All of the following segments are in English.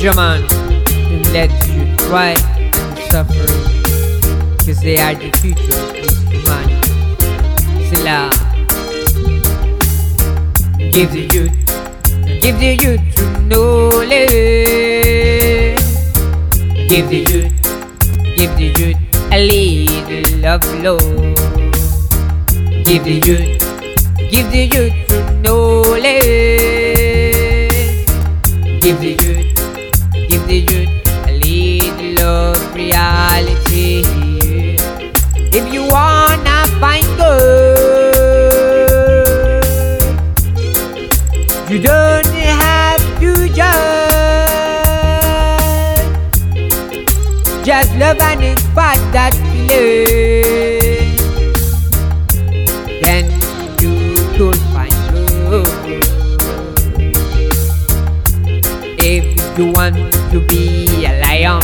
German, don't let you try and suffer, cause they are the future of humanity. Selah. Give the youth, give the youth true knowledge. Give the youth, give the youth a little of love. Give the youth, give the youth true knowledge. Give the youth, you don't have to judge. Just love and inspire that feeling. Then you could find love. If you want to be a lion,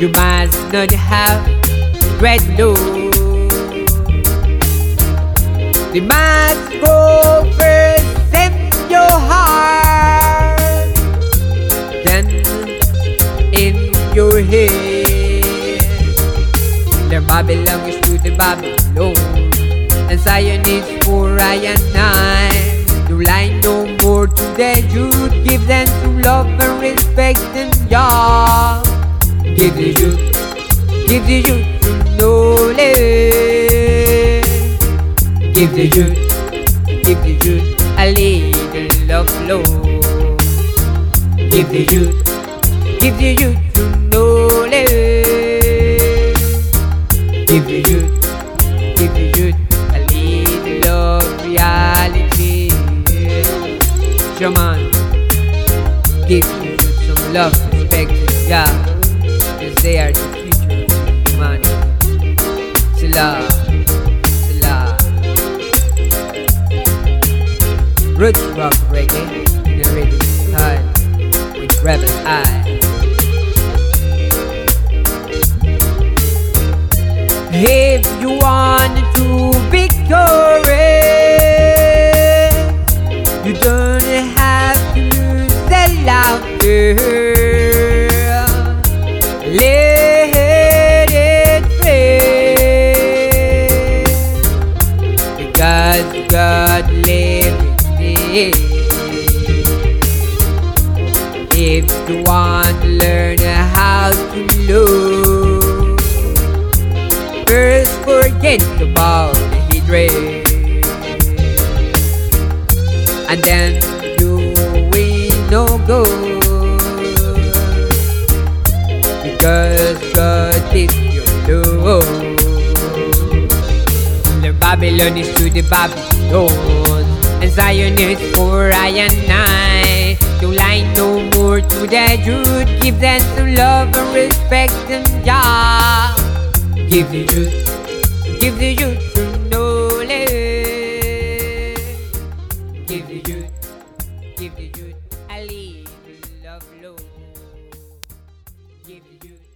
you must not have red nose. The Babylon is to the youth, give love. Give the youth, give the youth to knowledge. Give the youth, give the youth a little of reality. Shaman, give the youth some love, respect, and yeah, cause they are the future of humanity. Selah, Selah. Roots rock reggae a reggae style with rebel eye. If you want to be correct, you don't have to lose the laughter. Let it rain because God lives If you want to learn how to love, first forget about the ray, and then you will no go. Because God is your love. The Babylon is to the Babylon, and Zion is for I and I. To lie no more to the youth, give them some love and respect and Jah. Give the youth, give the youth some knowledge. Give the youth, give the youth little of love. Give the.